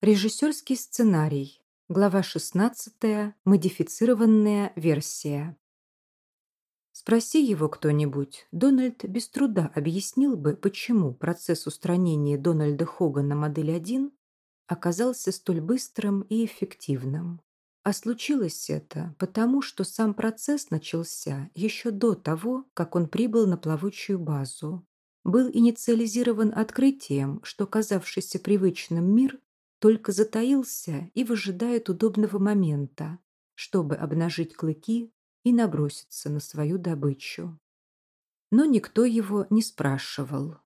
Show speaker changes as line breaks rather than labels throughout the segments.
Режиссерский сценарий. Глава 16. Модифицированная версия. Спроси его кто-нибудь, Дональд без труда объяснил бы, почему процесс устранения Дональда Хогана модель 1 оказался столь быстрым и эффективным. А случилось это потому, что сам процесс начался еще до того, как он прибыл на плавучую базу. Был инициализирован открытием, что казавшийся привычным мир только затаился и выжидает удобного момента, чтобы обнажить клыки и наброситься на свою добычу. Но никто его не спрашивал.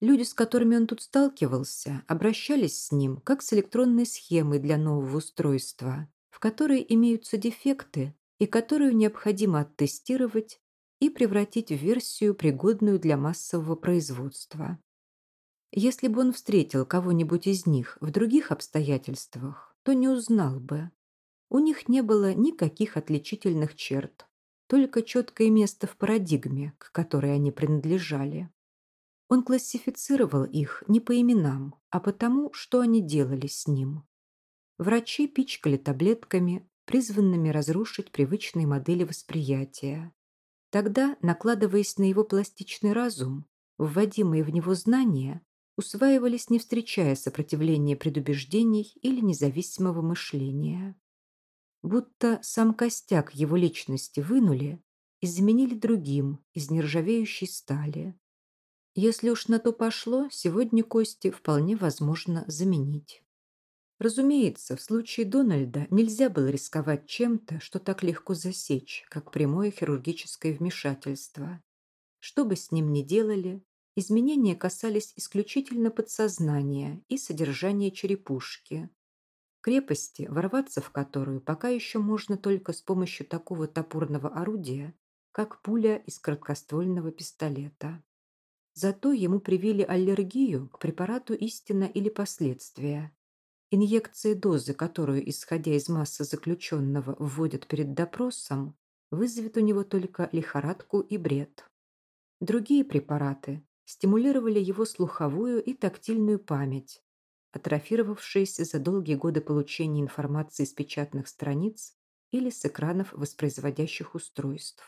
Люди, с которыми он тут сталкивался, обращались с ним как с электронной схемой для нового устройства, в которой имеются дефекты и которую необходимо оттестировать и превратить в версию, пригодную для массового производства. Если бы он встретил кого-нибудь из них в других обстоятельствах, то не узнал бы. У них не было никаких отличительных черт, только четкое место в парадигме, к которой они принадлежали. Он классифицировал их не по именам, а потому, что они делали с ним. Врачи пичкали таблетками, призванными разрушить привычные модели восприятия. Тогда, накладываясь на его пластичный разум, вводимые в него знания усваивались, не встречая сопротивления предубеждений или независимого мышления. Будто сам костяк его личности вынули и заменили другим из нержавеющей стали. Если уж на то пошло, сегодня кости вполне возможно заменить. Разумеется, в случае Дональда нельзя было рисковать чем-то, что так легко засечь, как прямое хирургическое вмешательство. Что бы с ним ни делали, Изменения касались исключительно подсознания и содержания черепушки. Крепости, ворваться в которую пока еще можно только с помощью такого топорного орудия, как пуля из краткоствольного пистолета. Зато ему привили аллергию к препарату истина или последствия. Инъекция дозы, которую, исходя из массы заключенного, вводят перед допросом, вызовет у него только лихорадку и бред. Другие препараты, стимулировали его слуховую и тактильную память, атрофировавшиеся за долгие годы получения информации с печатных страниц или с экранов воспроизводящих устройств.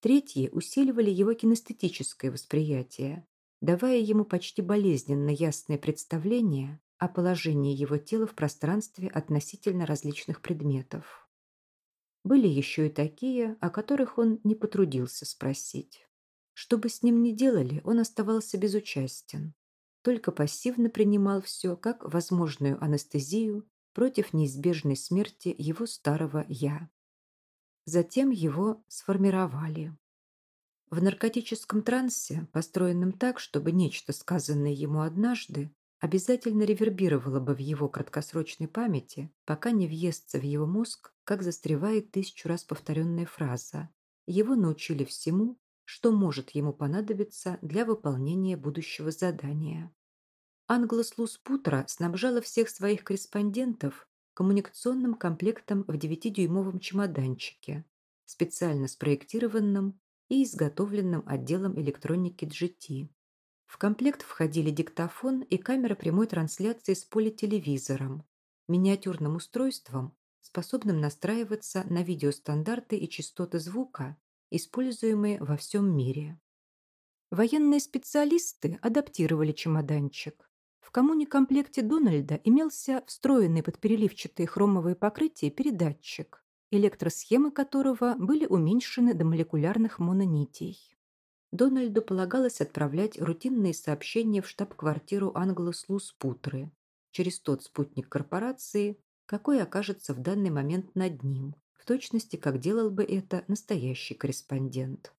Третьи усиливали его кинестетическое восприятие, давая ему почти болезненно ясное представление о положении его тела в пространстве относительно различных предметов. Были еще и такие, о которых он не потрудился спросить. Что бы с ним ни делали, он оставался безучастен. Только пассивно принимал все как возможную анестезию против неизбежной смерти его старого «я». Затем его сформировали. В наркотическом трансе, построенном так, чтобы нечто, сказанное ему однажды, обязательно ревербировало бы в его краткосрочной памяти, пока не въестся в его мозг, как застревает тысячу раз повторенная фраза. Его научили всему, что может ему понадобиться для выполнения будущего задания. Англослуз Путра снабжала всех своих корреспондентов коммуникационным комплектом в 9-дюймовом чемоданчике, специально спроектированном и изготовленном отделом электроники GT. В комплект входили диктофон и камера прямой трансляции с полителевизором, миниатюрным устройством, способным настраиваться на видеостандарты и частоты звука используемые во всем мире. Военные специалисты адаптировали чемоданчик. В коммуникомплекте Дональда имелся встроенный под переливчатые хромовые покрытия передатчик, электросхемы которого были уменьшены до молекулярных мононитей. Дональду полагалось отправлять рутинные сообщения в штаб-квартиру Англослуз Путры через тот спутник корпорации, какой окажется в данный момент над ним, в точности, как делал бы это настоящий корреспондент.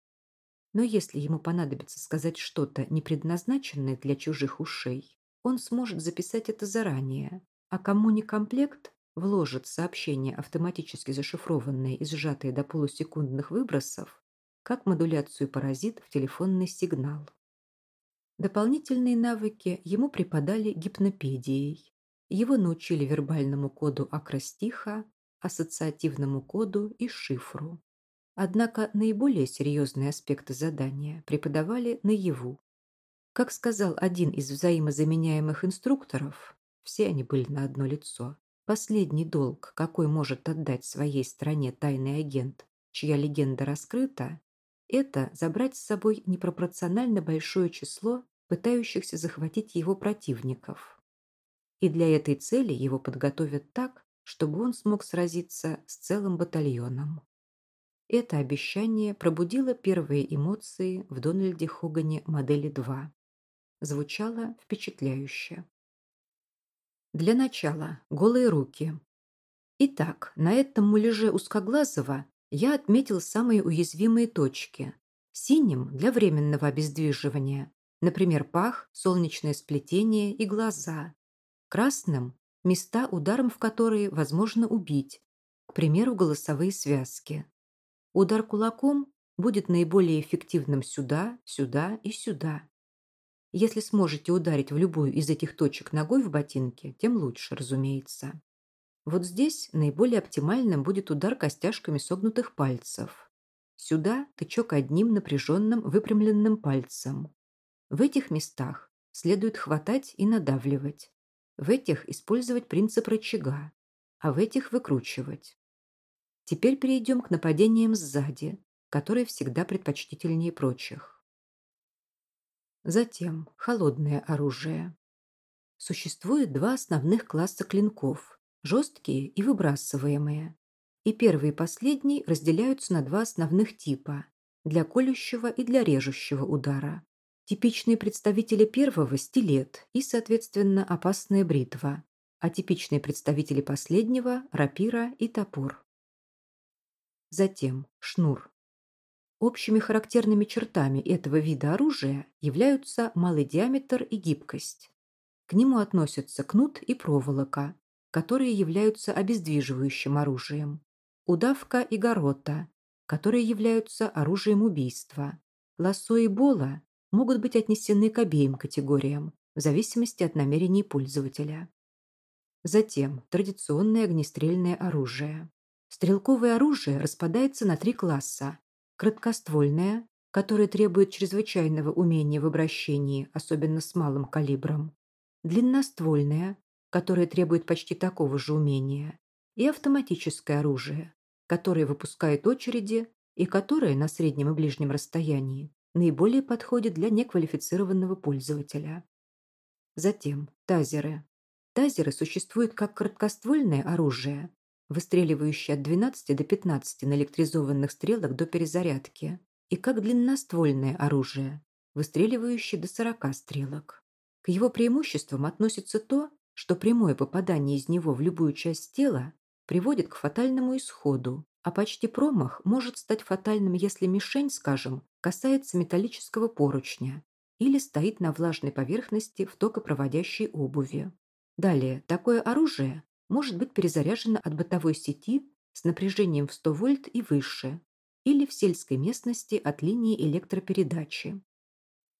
Но если ему понадобится сказать что-то, не предназначенное для чужих ушей, он сможет записать это заранее, а коммуникомплект вложит сообщение, автоматически зашифрованное и сжатое до полусекундных выбросов, как модуляцию паразит в телефонный сигнал. Дополнительные навыки ему преподали гипнопедией. Его научили вербальному коду акростиха, ассоциативному коду и шифру. Однако наиболее серьезные аспекты задания преподавали наяву. Как сказал один из взаимозаменяемых инструкторов, Все они были на одно лицо. Последний долг, какой может отдать своей стране тайный агент, чья легенда раскрыта, это забрать с собой непропорционально большое число пытающихся захватить его противников. И для этой цели его подготовят так, чтобы он смог сразиться с целым батальоном. Это обещание пробудило первые эмоции в Дональде Хогане модели 2. Звучало впечатляюще. Для начала голые руки. Итак, на этом муляже узкоглазого я отметил самые уязвимые точки. Синим для временного обездвиживания, например, пах, солнечное сплетение и глаза. Красным – места, ударом в которые возможно убить, к примеру, голосовые связки. Удар кулаком будет наиболее эффективным сюда, сюда и сюда. Если сможете ударить в любую из этих точек ногой в ботинке, тем лучше, разумеется. Вот здесь наиболее оптимальным будет удар костяшками согнутых пальцев. Сюда тычок одним напряженным выпрямленным пальцем. В этих местах следует хватать и надавливать. В этих использовать принцип рычага, а в этих выкручивать. Теперь перейдем к нападениям сзади, которые всегда предпочтительнее прочих. Затем холодное оружие. Существует два основных класса клинков – жесткие и выбрасываемые. И первый и последний разделяются на два основных типа – для колющего и для режущего удара. Типичные представители первого – стилет и, соответственно, опасная бритва, а типичные представители последнего – рапира и топор. Затем шнур. Общими характерными чертами этого вида оружия являются малый диаметр и гибкость. К нему относятся кнут и проволока, которые являются обездвиживающим оружием, удавка и горота, которые являются оружием убийства. Лассо и бола могут быть отнесены к обеим категориям, в зависимости от намерений пользователя. Затем традиционное огнестрельное оружие. Стрелковое оружие распадается на три класса. Краткоствольное, которое требует чрезвычайного умения в обращении, особенно с малым калибром. Длинноствольное, которое требует почти такого же умения. И автоматическое оружие, которое выпускает очереди и которое на среднем и ближнем расстоянии наиболее подходит для неквалифицированного пользователя. Затем тазеры. Тазеры существуют как краткоствольное оружие, выстреливающий от 12 до 15 наэлектризованных стрелок до перезарядки, и как длинноствольное оружие, выстреливающее до 40 стрелок. К его преимуществам относится то, что прямое попадание из него в любую часть тела приводит к фатальному исходу, а почти промах может стать фатальным, если мишень, скажем, касается металлического поручня или стоит на влажной поверхности в токопроводящей обуви. Далее, такое оружие может быть перезаряжено от бытовой сети с напряжением в 100 вольт и выше или в сельской местности от линии электропередачи.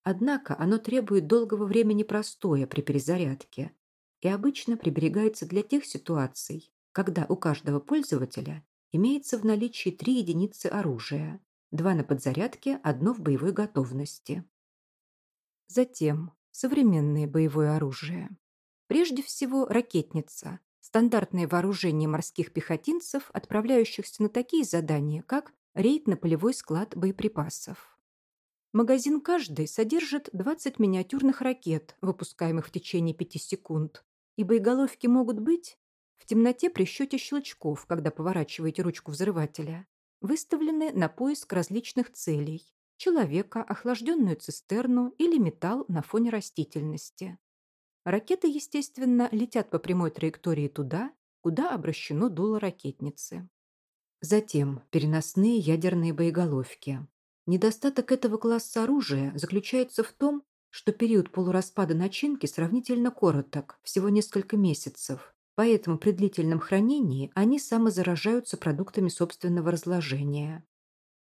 Однако оно требует долгого времени простоя при перезарядке и обычно приберегается для тех ситуаций, когда у каждого пользователя имеется в наличии три единицы оружия, два на подзарядке, одно в боевой готовности. Затем современное боевое оружие. Прежде всего ракетница, стандартное вооружение морских пехотинцев, отправляющихся на такие задания, как рейд на полевой склад боеприпасов. Магазин каждый содержит 20 миниатюрных ракет, выпускаемых в течение 5 секунд, и боеголовки могут быть в темноте при счете щелчков, когда поворачиваете ручку взрывателя, выставлены на поиск различных целей – человека, охлажденную цистерну или металл на фоне растительности. Ракеты, естественно, летят по прямой траектории туда, куда обращено дуло ракетницы. Затем переносные ядерные боеголовки. Недостаток этого класса оружия заключается в том, что период полураспада начинки сравнительно короток, всего несколько месяцев, поэтому при длительном хранении они самозаражаются продуктами собственного разложения.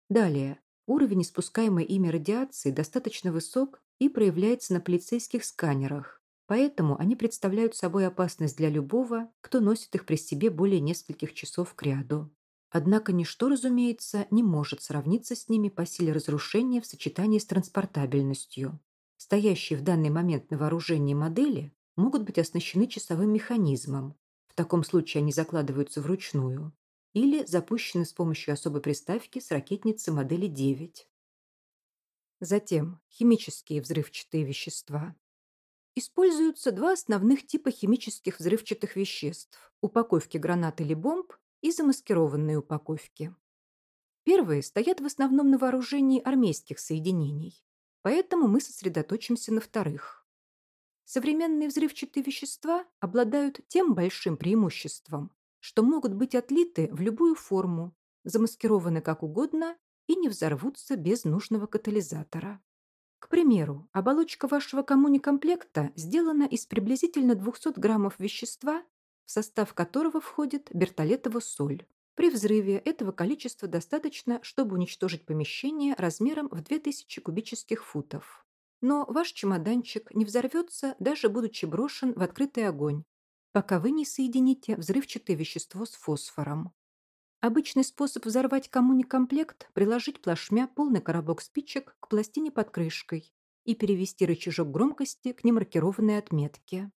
Далее, уровень испускаемой ими радиации достаточно высок и проявляется на полицейских сканерах, Поэтому они представляют собой опасность для любого, кто носит их при себе более нескольких часов к ряду. Однако ничто, разумеется, не может сравниться с ними по силе разрушения в сочетании с транспортабельностью. Стоящие в данный момент на вооружении модели могут быть оснащены часовым механизмом, в таком случае они закладываются вручную, или запущены с помощью особой приставки с ракетницы модели 9. Затем химические взрывчатые вещества. Используются два основных типа химических взрывчатых веществ – упаковки гранат или бомб и замаскированные упаковки. Первые стоят в основном на вооружении армейских соединений, поэтому мы сосредоточимся на вторых. Современные взрывчатые вещества обладают тем большим преимуществом, что могут быть отлиты в любую форму, замаскированы как угодно и не взорвутся без нужного катализатора. К примеру, оболочка вашего коммуникомплекта сделана из приблизительно 200 граммов вещества, в состав которого входит бертолетова соль. При взрыве этого количества достаточно, чтобы уничтожить помещение размером в 2000 кубических футов. Но ваш чемоданчик не взорвется, даже будучи брошен в открытый огонь, пока вы не соедините взрывчатое вещество с фосфором. Обычный способ взорвать коммуникомплект – приложить плашмя полный коробок спичек к пластине под крышкой и перевести рычажок громкости к немаркированной отметке.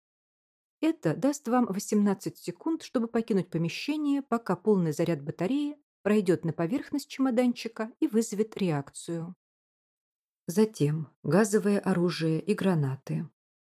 Это даст вам 18 секунд, чтобы покинуть помещение, пока полный заряд батареи пройдет на поверхность чемоданчика и вызовет реакцию. Затем газовое оружие и гранаты.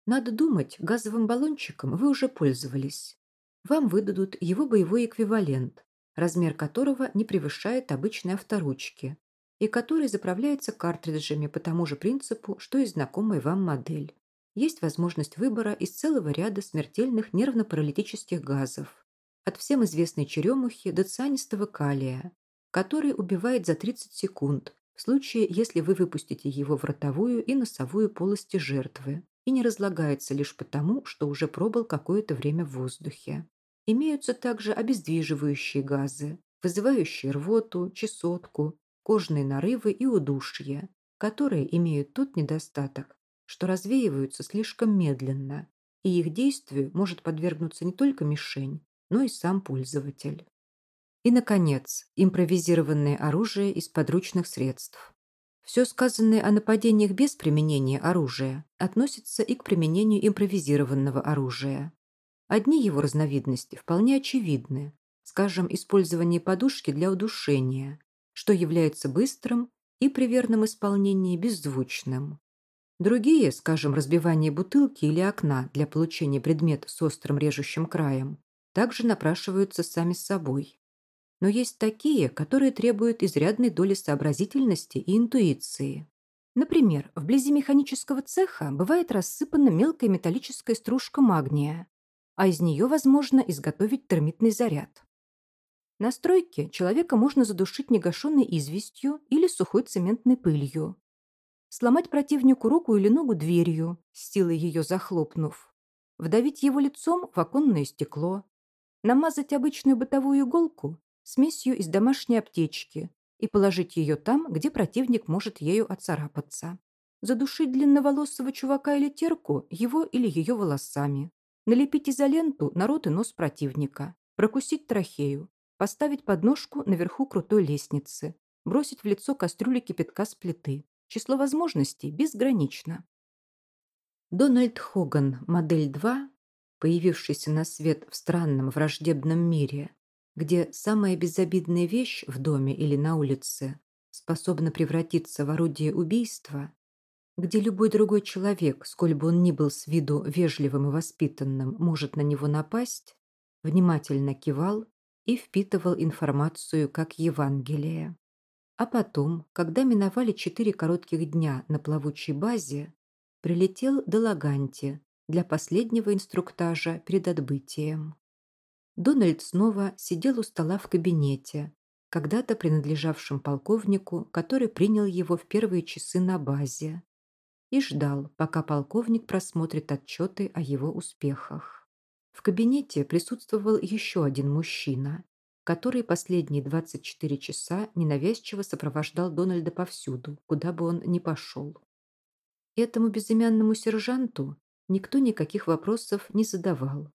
Надо думать, газовым баллончиком вы уже пользовались. Вам выдадут его боевой эквивалент, размер которого не превышает обычной авторучки, и который заправляется картриджами по тому же принципу, что и знакомая вам модель. Есть возможность выбора из целого ряда смертельных нервно-паралитических газов, от всем известной черемухи до цианистого калия, который убивает за 30 секунд, в случае, если вы выпустите его в ротовую и носовую полости жертвы и не разлагается лишь потому, что уже пробыл какое-то время в воздухе. Имеются также обездвиживающие газы, вызывающие рвоту, чесотку, кожные нарывы и удушье, которые имеют тот недостаток, что развеиваются слишком медленно, и их действию может подвергнуться не только мишень, но и сам пользователь. И, наконец, импровизированное оружие из подручных средств. Все сказанное о нападениях без применения оружия относится и к применению импровизированного оружия. Одни его разновидности вполне очевидны, скажем, использование подушки для удушения, что является быстрым и при верном исполнении беззвучным. Другие, скажем, разбивание бутылки или окна для получения предмета с острым режущим краем, также напрашиваются сами собой. Но есть такие, которые требуют изрядной доли сообразительности и интуиции. Например, вблизи механического цеха бывает рассыпана мелкая металлическая стружка магния, а из нее возможно изготовить термитный заряд. На стройке человека можно задушить негашенной известью или сухой цементной пылью. Сломать противнику руку или ногу дверью, с силой ее захлопнув. Вдавить его лицом в оконное стекло. Намазать обычную бытовую иголку смесью из домашней аптечки и положить ее там, где противник может ею оцарапаться. Задушить длинноволосого чувака или терку его или ее волосами. Налепить изоленту на рот и нос противника, прокусить трахею, поставить подножку наверху крутой лестницы, бросить в лицо кастрюли кипятка с плиты. Число возможностей безгранично. Дональд Хоган, модель 2, появившийся на свет в странном враждебном мире, где самая безобидная вещь в доме или на улице способна превратиться в орудие убийства, где любой другой человек, сколь бы он ни был с виду вежливым и воспитанным, может на него напасть, внимательно кивал и впитывал информацию как Евангелие. А потом, когда миновали четыре коротких дня на плавучей базе, прилетел до Лаганти для последнего инструктажа перед отбытием. Дональд снова сидел у стола в кабинете, когда-то принадлежавшем полковнику, который принял его в первые часы на базе, и ждал, пока полковник просмотрит отчеты о его успехах. В кабинете присутствовал еще один мужчина, который последние 24 часа ненавязчиво сопровождал Дональда повсюду, куда бы он ни пошел. Этому безымянному сержанту никто никаких вопросов не задавал.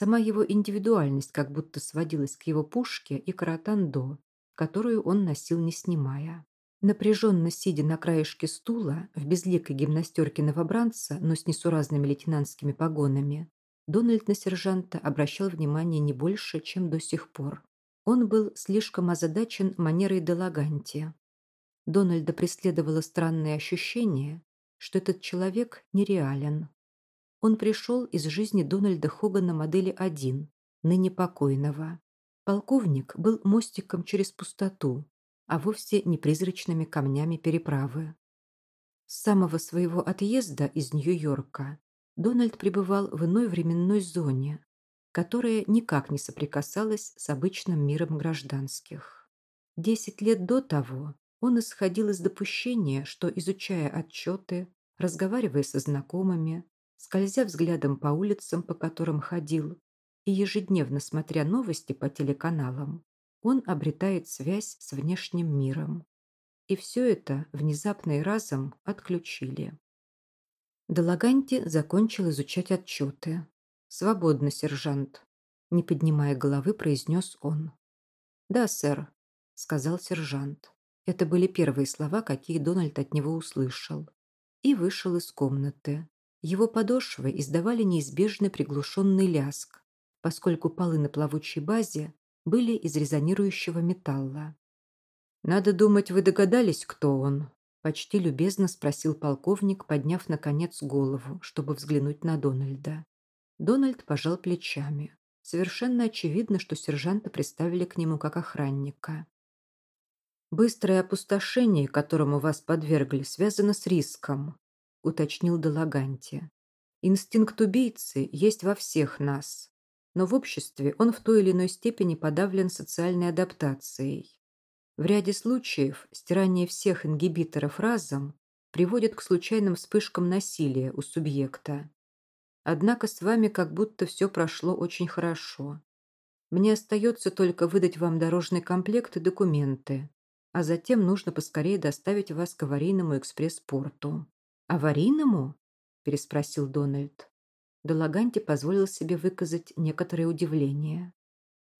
Сама его индивидуальность как будто сводилась к его пушке и каратандо, которую он носил не снимая. Напряженно сидя на краешке стула, в безликой гимнастерке новобранца, но с несуразными лейтенантскими погонами, Дональд на сержанта обращал внимание не больше, чем до сих пор. Он был слишком озадачен манерой Делаганти. Дональда преследовало странное ощущение, что этот человек нереален. Он пришел из жизни Дональда Хогана модели 1, ныне покойного. Полковник был мостиком через пустоту, а вовсе не призрачными камнями переправы. С самого своего отъезда из Нью-Йорка Дональд пребывал в иной временной зоне, которая никак не соприкасалась с обычным миром гражданских. Десять лет до того он исходил из допущения, что, изучая отчеты, разговаривая со знакомыми, скользя взглядом по улицам, по которым ходил, и ежедневно смотря новости по телеканалам, он обретает связь с внешним миром. И все это внезапно и разом отключили. Долаганти закончил изучать отчеты. «Свободно, сержант», — не поднимая головы, произнес он. «Да, сэр», — сказал сержант. Это были первые слова, какие Дональд от него услышал. И вышел из комнаты. Его подошвы издавали неизбежный приглушенный ляск, поскольку полы на плавучей базе были из резонирующего металла. «Надо думать, вы догадались, кто он?» Почти любезно спросил полковник, подняв, наконец, голову, чтобы взглянуть на Дональда. Дональд пожал плечами. Совершенно очевидно, что сержанта приставили к нему как охранника. «Быстрое опустошение, которому вас подвергли, связано с риском», уточнил Долаганти. «Инстинкт убийцы есть во всех нас но в обществе он в той или иной степени подавлен социальной адаптацией. В ряде случаев стирание всех ингибиторов разом приводит к случайным вспышкам насилия у субъекта. Однако с вами как будто все прошло очень хорошо. Мне остается только выдать вам дорожный комплект и документы, а затем нужно поскорее доставить вас к аварийному экспресс-порту. «Аварийному?» – переспросил Дональд. Долаганти позволил себе выказать некоторое удивление.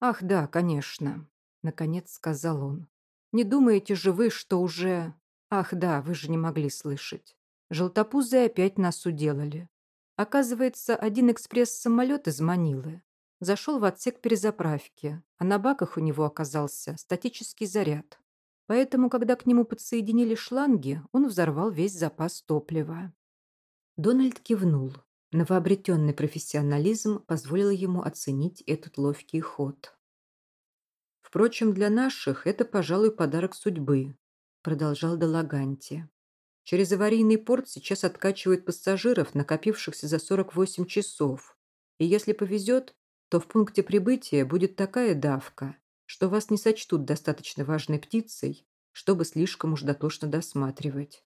«Ах, да, конечно», — наконец сказал он. «Не думаете же вы, что уже...» «Ах, да, вы же не могли слышать. Желтопузы опять нас уделали. Оказывается, один экспресс-самолет из Манилы зашел в отсек перезаправки, а на баках у него оказался статический заряд. Поэтому, когда к нему подсоединили шланги, он взорвал весь запас топлива». Дональд кивнул. Новообретенный профессионализм позволил ему оценить этот ловкий ход. «Впрочем, для наших это, пожалуй, подарок судьбы», продолжал Долаганти. «Через аварийный порт сейчас откачивают пассажиров, накопившихся за 48 часов. И если повезет, то в пункте прибытия будет такая давка, что вас не сочтут достаточно важной птицей, чтобы слишком уж дотошно досматривать.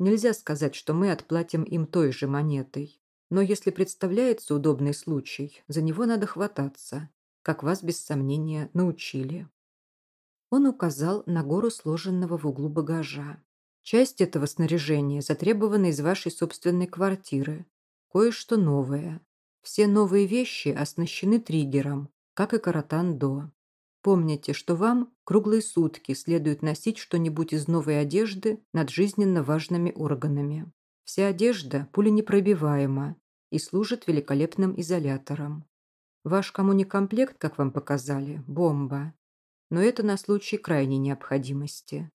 Нельзя сказать, что мы отплатим им той же монетой. Но если представляется удобный случай, за него надо хвататься, как вас без сомнения научили. Он указал на гору сложенного в углу багажа. Часть этого снаряжения затребована из вашей собственной квартиры. Кое-что новое. Все новые вещи оснащены триггером, как и Каратан-До. Помните, что вам круглые сутки следует носить что-нибудь из новой одежды над жизненно важными органами. Вся одежда пуленепробиваема и служит великолепным изолятором. Ваш коммуникомплект, как вам показали, бомба. Но это на случай крайней необходимости.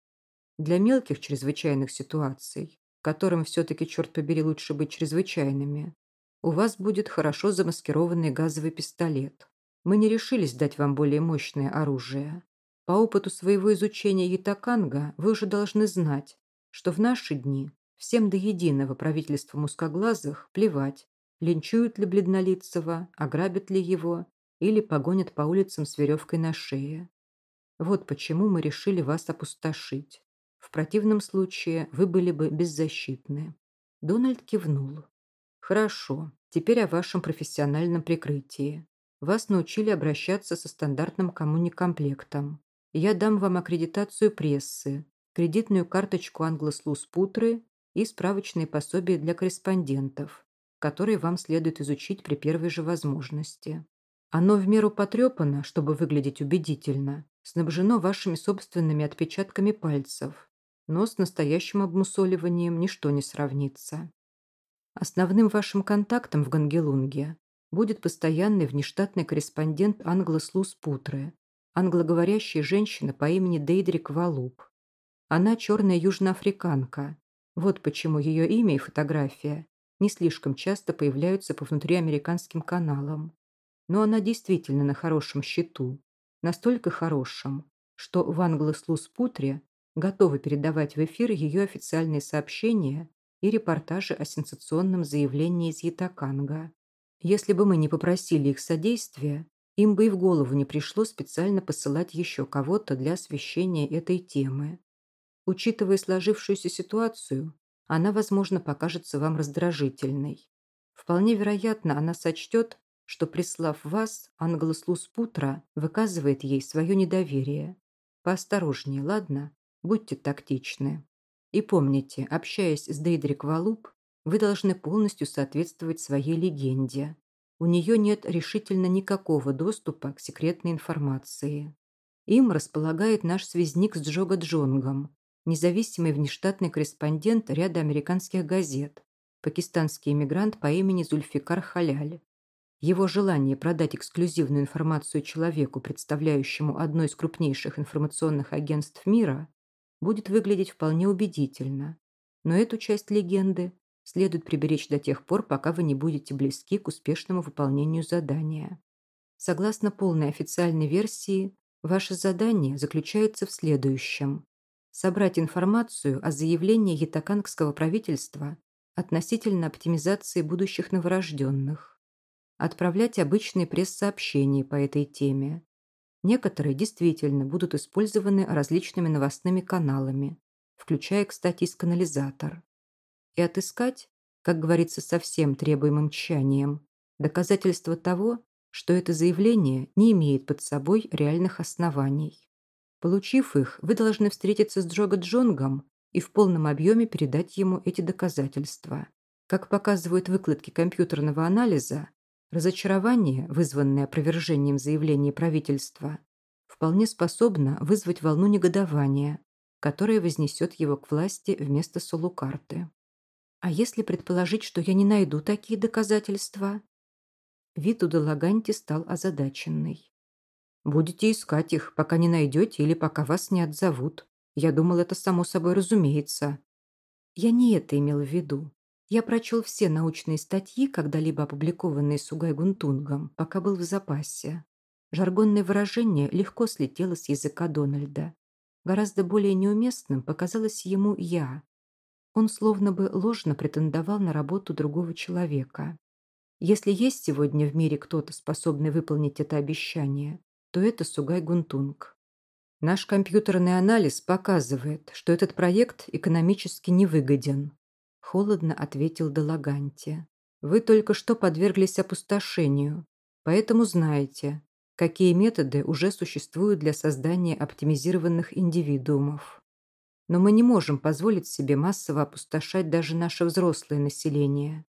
Для мелких чрезвычайных ситуаций, которым все-таки, черт побери, лучше быть чрезвычайными, у вас будет хорошо замаскированный газовый пистолет. Мы не решились дать вам более мощное оружие. По опыту своего изучения Ятаканга вы уже должны знать, что в наши дни Всем до единого правительства мускоглазых плевать, линчуют ли бледнолицего, ограбят ли его или погонят по улицам с веревкой на шее. Вот почему мы решили вас опустошить. В противном случае вы были бы беззащитны. Дональд кивнул. Хорошо, теперь о вашем профессиональном прикрытии. Вас научили обращаться со стандартным коммуникомплектом. Я дам вам аккредитацию прессы, кредитную карточку Англослуз Путры и справочные пособия для корреспондентов, которые вам следует изучить при первой же возможности. Оно в меру потрепано, чтобы выглядеть убедительно, снабжено вашими собственными отпечатками пальцев, но с настоящим обмусоливанием ничто не сравнится. Основным вашим контактом в Гангелунге будет постоянный внештатный корреспондент англослуз Путры, англоговорящая женщина по имени Дейдрик Валуп. Она черная южноафриканка. Вот почему ее имя и фотография не слишком часто появляются по внутриамериканским каналам. Но она действительно на хорошем счету. Настолько хорошем, что в англослуз Путре готовы передавать в эфир ее официальные сообщения и репортажи о сенсационном заявлении из Ятаканга. Если бы мы не попросили их содействия, им бы и в голову не пришло специально посылать еще кого-то для освещения этой темы. Учитывая сложившуюся ситуацию, она, возможно, покажется вам раздражительной. Вполне вероятно, она сочтет, что, прислав вас, англослуз Путра выказывает ей свое недоверие. Поосторожнее, ладно? Будьте тактичны. И помните, общаясь с Дейдрик Валуп, вы должны полностью соответствовать своей легенде. У нее нет решительно никакого доступа к секретной информации. Им располагает наш связник с Джога Джонгом, независимый внештатный корреспондент ряда американских газет, пакистанский иммигрант по имени Зульфикар Халяль. Его желание продать эксклюзивную информацию человеку, представляющему одно из крупнейших информационных агентств мира, будет выглядеть вполне убедительно. Но эту часть легенды следует приберечь до тех пор, пока вы не будете близки к успешному выполнению задания. Согласно полной официальной версии, ваше задание заключается в следующем. Собрать информацию о заявлении ятакангского правительства относительно оптимизации будущих новорожденных. Отправлять обычные пресс-сообщения по этой теме, Некоторые действительно будут использованы различными новостными каналами, включая, кстати, исканализатор. И отыскать, как говорится, со всем требуемым тщанием, доказательства того, что это заявление не имеет под собой реальных оснований. Получив их, вы должны встретиться с Джога Джонгом и в полном объеме передать ему эти доказательства. Как показывают выкладки компьютерного анализа, Разочарование, вызванное опровержением заявления правительства, вполне способно вызвать волну негодования, которая вознесет его к власти вместо Солукарты. А если предположить, что я не найду такие доказательства? Вид у Долаганти стал озадаченный. Будете искать их, пока не найдете или пока вас не отзовут. Я думал, это само собой разумеется. Я не это имел в виду. Я прочел все научные статьи, когда-либо опубликованные Сугай Гунтунгом, пока был в запасе. Жаргонное выражение легко слетело с языка Дональда. Гораздо более неуместным показалось ему «я». Он словно бы ложно претендовал на работу другого человека. Если есть сегодня в мире кто-то, способный выполнить это обещание, то это Сугай Гунтунг. Наш компьютерный анализ показывает, что этот проект экономически невыгоден, Холодно ответил Долаганти. Вы только что подверглись опустошению, поэтому знаете, какие методы уже существуют для создания оптимизированных индивидуумов. Но мы не можем позволить себе массово опустошать даже наше взрослое население,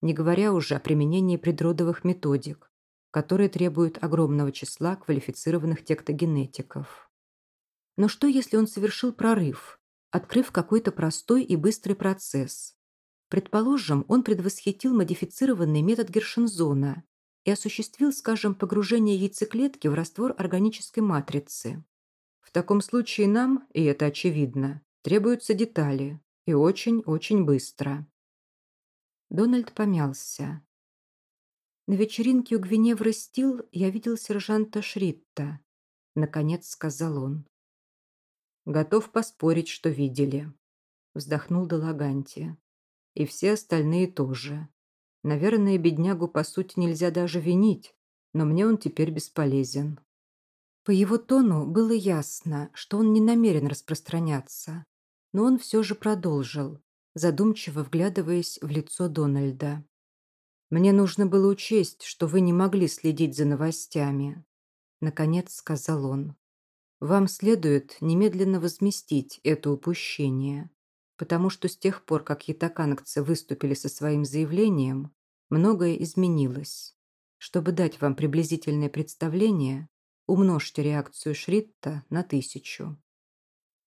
не говоря уже о применении предродовых методик, которые требуют огромного числа квалифицированных тектогенетиков. Но что, если он совершил прорыв, открыв какой-то простой и быстрый процесс, Предположим, он предвосхитил модифицированный метод Гершензона и осуществил, скажем, погружение яйцеклетки в раствор органической матрицы. В таком случае нам, и это очевидно, требуются детали, и очень-очень быстро. Дональд помялся. На вечеринке у Гвиневры Стил я видел сержанта Шритта. Наконец сказал он. Готов поспорить, что видели. Вздохнул Долаганти. И все остальные тоже. Наверное, беднягу по сути нельзя даже винить, но мне он теперь бесполезен. По его тону было ясно, что он не намерен распространяться, но он все же продолжил, задумчиво вглядываясь в лицо Дональда. «Мне нужно было учесть, что вы не могли следить за новостями», — наконец сказал он. «Вам следует немедленно возместить это упущение потому что с тех пор, как ятакангцы выступили со своим заявлением, многое изменилось. Чтобы дать вам приблизительное представление, умножьте реакцию Шритта на тысячу.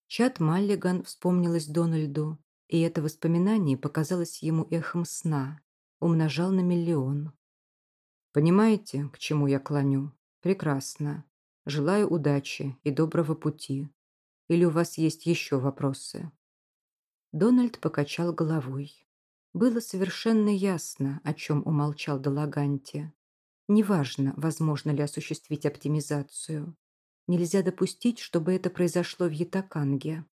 Чат Маллиган вспомнилась Дональду, и это воспоминание показалось ему эхом сна, умножал на миллион. «Понимаете, к чему я клоню? Прекрасно. Желаю удачи и доброго пути. Или у вас есть еще вопросы?» Дональд покачал головой. Было совершенно ясно, о чем умолчал Долаганти. Неважно, возможно ли осуществить оптимизацию. Нельзя допустить, чтобы это произошло в Ятаканге.